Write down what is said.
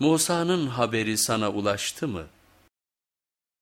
Musa'nın haberi sana ulaştı mı?